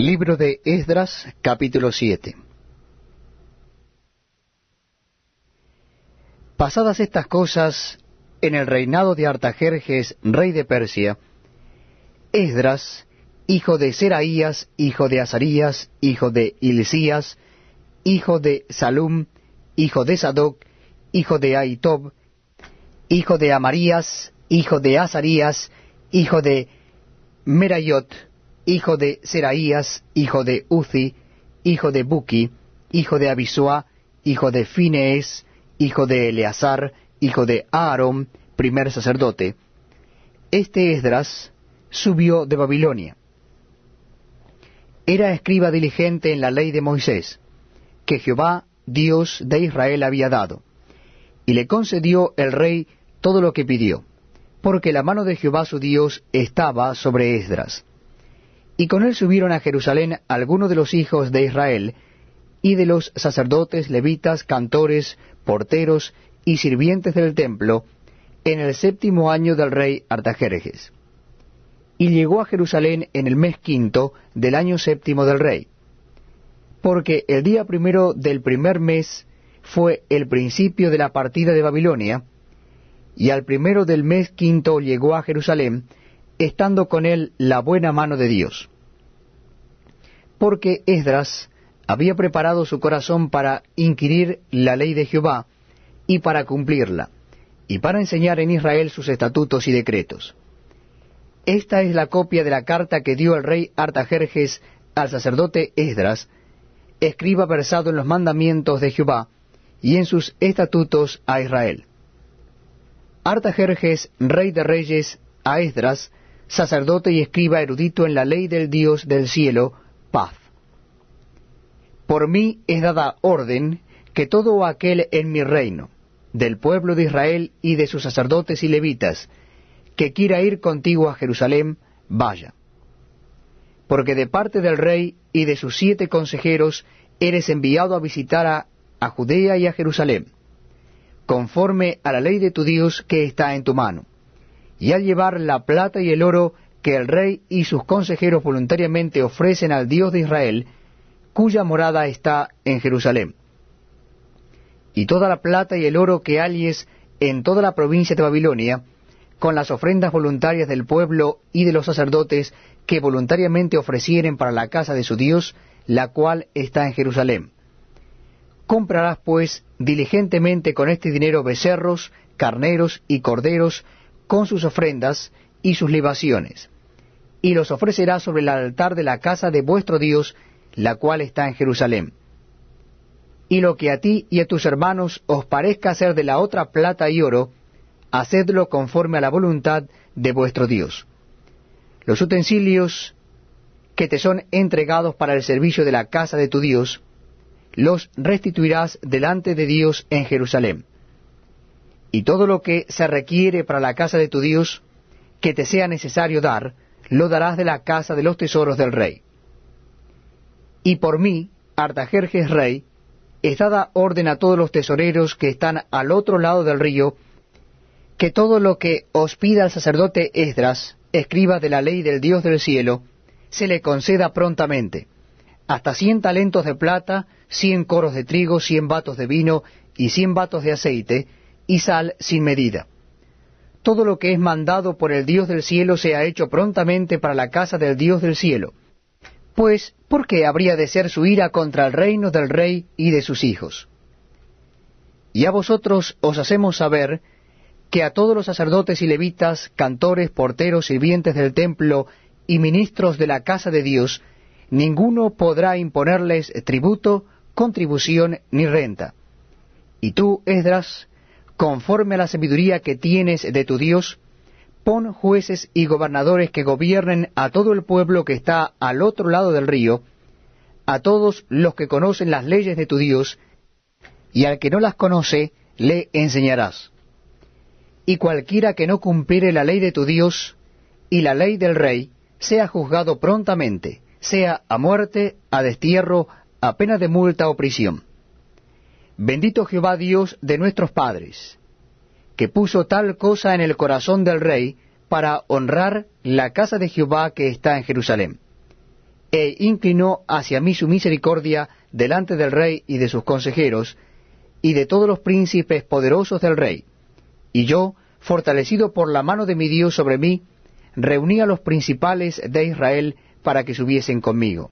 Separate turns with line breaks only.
Libro de Esdras, capítulo 7 Pasadas estas cosas, en el reinado de Artajerjes, rey de Persia, Esdras, hijo de Seraías, hijo de Azarías, hijo de Hilcías, hijo de Salum, hijo de Sadoc, hijo de Aitob, hijo de Amarías, hijo de Azarías, hijo de Merayot, hijo de Seraías, hijo de Uzi, hijo de Buki, hijo de Abisua, hijo de Finees, hijo de Eleazar, hijo de Aarón, primer sacerdote. Este Esdras subió de Babilonia. Era escriba diligente en la ley de Moisés, que Jehová, Dios de Israel, había dado, y le concedió el rey todo lo que pidió, porque la mano de Jehová su Dios estaba sobre Esdras. Y con él subieron a Jerusalén algunos de los hijos de Israel, y de los sacerdotes, levitas, cantores, porteros y sirvientes del templo, en el séptimo año del rey Artajerjes. Y llegó a Jerusalén en el mes quinto del año séptimo del rey, porque el día primero del primer mes fue el principio de la partida de Babilonia, y al primero del mes quinto llegó a Jerusalén, estando con él la buena mano de Dios. Porque Esdras había preparado su corazón para inquirir la ley de Jehová y para cumplirla, y para enseñar en Israel sus estatutos y decretos. Esta es la copia de la carta que dio el rey Artajerjes al sacerdote Esdras, escriba versado en los mandamientos de Jehová y en sus estatutos a Israel. Artajerjes, rey de reyes, a Esdras, sacerdote y escriba erudito en la ley del Dios del cielo, paz. Por mí es dada orden que todo aquel en mi reino, del pueblo de Israel y de sus sacerdotes y levitas, que quiera ir contigo a Jerusalén, vaya. Porque de parte del rey y de sus siete consejeros eres enviado a visitar a, a Judea y a Jerusalén, conforme a la ley de tu Dios que está en tu mano y al llevar la plata y el oro que el rey y sus consejeros voluntariamente ofrecen al Dios de Israel, cuya morada está en Jerusalén. Y toda la plata y el oro que halles en toda la provincia de Babilonia, con las ofrendas voluntarias del pueblo y de los sacerdotes que voluntariamente ofrecieren para la casa de su Dios, la cual está en Jerusalén. Comprarás pues diligentemente con este dinero becerros, carneros y corderos, con sus ofrendas y sus libaciones, y los ofrecerá sobre el altar de la casa de vuestro Dios, la cual está en Jerusalén. Y lo que a ti y a tus hermanos os parezca ser de la otra plata y oro, hacedlo conforme a la voluntad de vuestro Dios. Los utensilios que te son entregados para el servicio de la casa de tu Dios, los restituirás delante de Dios en Jerusalén y todo lo que se requiere para la casa de tu Dios, que te sea necesario dar, lo darás de la casa de los tesoros del rey. Y por mí, Artajerjes rey, es dada orden a todos los tesoreros que están al otro lado del río, que todo lo que os pida el sacerdote Esdras, escriba de la ley del Dios del cielo, se le conceda prontamente, hasta cien talentos de plata, cien coros de trigo, cien batos de vino y cien batos de aceite, y sal sin medida. Todo lo que es mandado por el Dios del cielo sea hecho prontamente para la casa del Dios del cielo. Pues, ¿por qué habría de ser su ira contra el reino del rey y de sus hijos? Y a vosotros os hacemos saber que a todos los sacerdotes y levitas, cantores, porteros, sirvientes del templo y ministros de la casa de Dios, ninguno podrá imponerles tributo, contribución ni renta. Y tú, Esdras, conforme a la sabiduría que tienes de tu Dios, pon jueces y gobernadores que gobiernen a todo el pueblo que está al otro lado del río, a todos los que conocen las leyes de tu Dios, y al que no las conoce, le enseñarás. Y cualquiera que no cumpliere la ley de tu Dios y la ley del rey, sea juzgado prontamente, sea a muerte, a destierro, a pena de multa o prisión. Bendito Jehová Dios de nuestros padres, que puso tal cosa en el corazón del rey para honrar la casa de Jehová que está en Jerusalén. e inclinó hacia mí su misericordia delante del rey y de sus consejeros, y de todos los príncipes poderosos del rey. Y yo, fortalecido por la mano de mi Dios sobre mí, reuní a los principales de Israel para que subiesen conmigo.